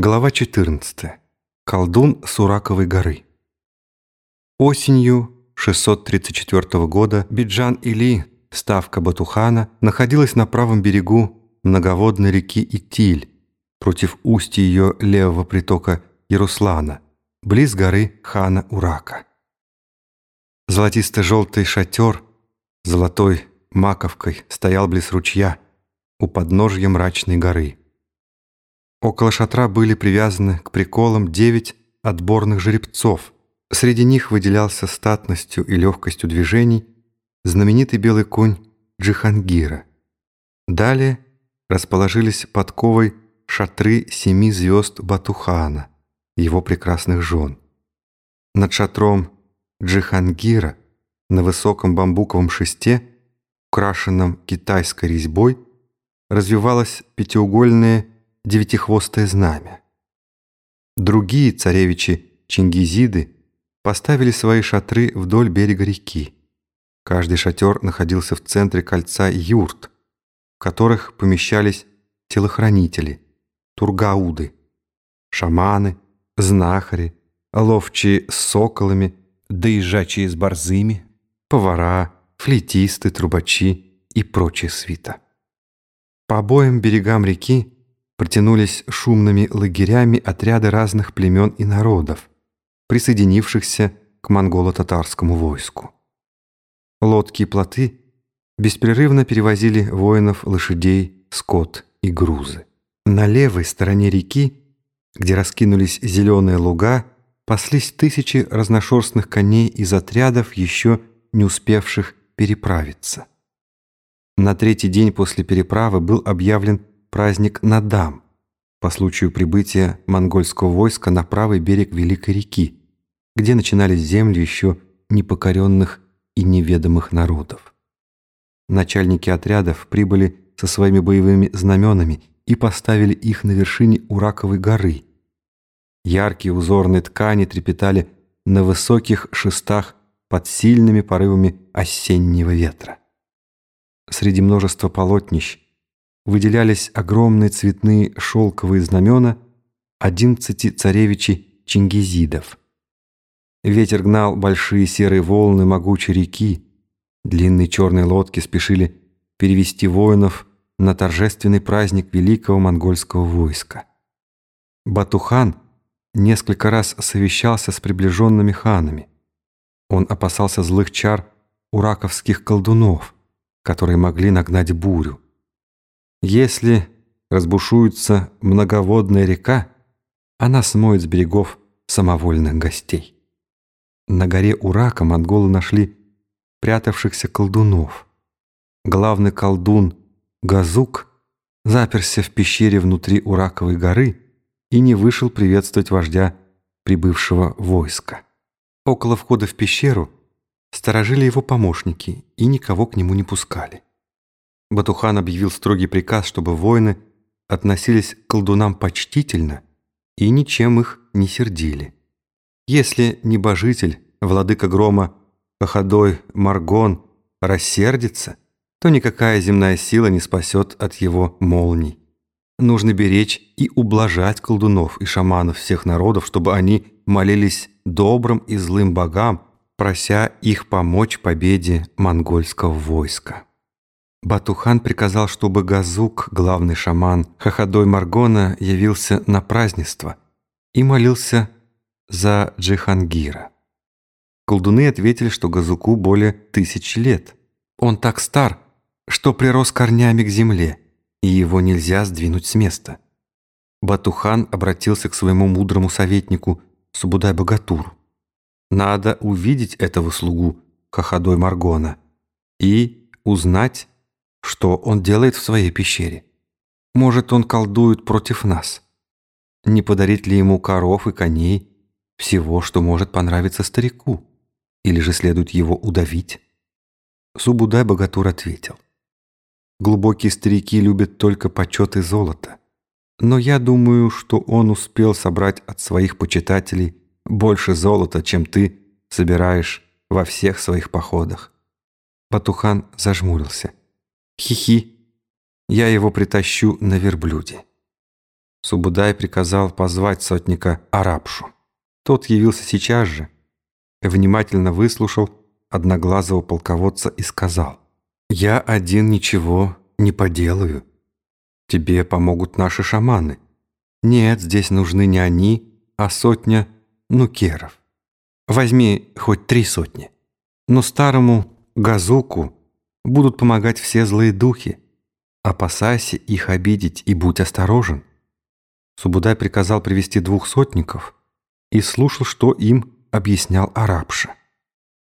Глава 14. Колдун Сураковой горы. Осенью 634 года Биджан-Или, ставка Батухана, находилась на правом берегу многоводной реки Итиль, против устья ее левого притока Яруслана, близ горы Хана Урака. Золотисто-желтый шатер золотой маковкой стоял близ ручья у подножья мрачной горы. Около шатра были привязаны к приколам девять отборных жеребцов. Среди них выделялся статностью и легкостью движений знаменитый белый конь Джихангира. Далее расположились подковой шатры семи звезд Батухана, его прекрасных жен. Над шатром Джихангира на высоком бамбуковом шесте, украшенном китайской резьбой, развивалось пятиугольное девятихвостое знамя. Другие царевичи Чингизиды поставили свои шатры вдоль берега реки. Каждый шатер находился в центре кольца юрт, в которых помещались телохранители, тургауды, шаманы, знахари, ловчие с соколами, доезжачие с борзыми, повара, флейтисты, трубачи и прочая свита. По обоим берегам реки протянулись шумными лагерями отряды разных племен и народов, присоединившихся к монголо-татарскому войску. Лодки и плоты беспрерывно перевозили воинов, лошадей, скот и грузы. На левой стороне реки, где раскинулись зеленые луга, паслись тысячи разношерстных коней из отрядов, еще не успевших переправиться. На третий день после переправы был объявлен праздник Надам по случаю прибытия монгольского войска на правый берег Великой реки, где начинались земли еще непокоренных и неведомых народов. Начальники отрядов прибыли со своими боевыми знаменами и поставили их на вершине Ураковой горы. Яркие узорные ткани трепетали на высоких шестах под сильными порывами осеннего ветра. Среди множества полотнищ выделялись огромные цветные шелковые знамена одиннадцати царевичей Чингизидов. Ветер гнал большие серые волны могучей реки, длинные черные лодки спешили перевести воинов на торжественный праздник великого монгольского войска. Батухан несколько раз совещался с приближенными ханами. Он опасался злых чар ураковских колдунов, которые могли нагнать бурю. Если разбушуется многоводная река, она смоет с берегов самовольных гостей. На горе Урака монголы нашли прятавшихся колдунов. Главный колдун Газук заперся в пещере внутри Ураковой горы и не вышел приветствовать вождя прибывшего войска. Около входа в пещеру сторожили его помощники и никого к нему не пускали. Батухан объявил строгий приказ, чтобы воины относились к колдунам почтительно и ничем их не сердили. Если небожитель, владыка грома, походой Маргон, рассердится, то никакая земная сила не спасет от его молний. Нужно беречь и ублажать колдунов и шаманов всех народов, чтобы они молились добрым и злым богам, прося их помочь победе монгольского войска. Батухан приказал, чтобы Газук, главный шаман Хахадой Маргона, явился на празднество и молился за Джихангира. Колдуны ответили, что Газуку более тысячи лет. Он так стар, что прирос корнями к земле, и его нельзя сдвинуть с места. Батухан обратился к своему мудрому советнику Субудай-Богатуру. «Надо увидеть этого слугу Хахадой Маргона и узнать, что он делает в своей пещере. Может, он колдует против нас. Не подарить ли ему коров и коней, всего, что может понравиться старику? Или же следует его удавить? Субудай Богатур ответил. Глубокие старики любят только почет и золото. Но я думаю, что он успел собрать от своих почитателей больше золота, чем ты собираешь во всех своих походах. Батухан зажмурился. Хихи, я его притащу на верблюде. Субудай приказал позвать сотника Арабшу. Тот явился сейчас же, внимательно выслушал одноглазого полководца и сказал, «Я один ничего не поделаю. Тебе помогут наши шаманы. Нет, здесь нужны не они, а сотня нукеров. Возьми хоть три сотни. Но старому Газуку будут помогать все злые духи. Опасайся их обидеть и будь осторожен. Субудай приказал привести двух сотников и слушал, что им объяснял арабша.